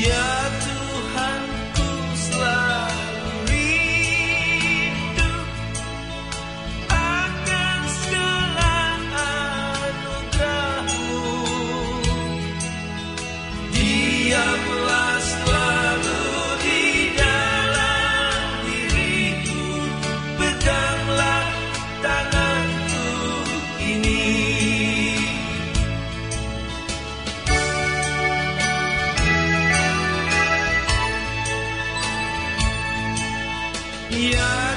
Yeah. Ya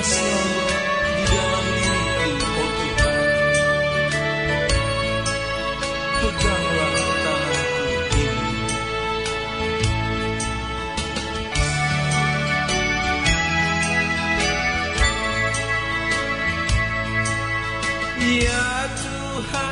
selalu di dalam diriku, Tuhan. Ya Tuhan.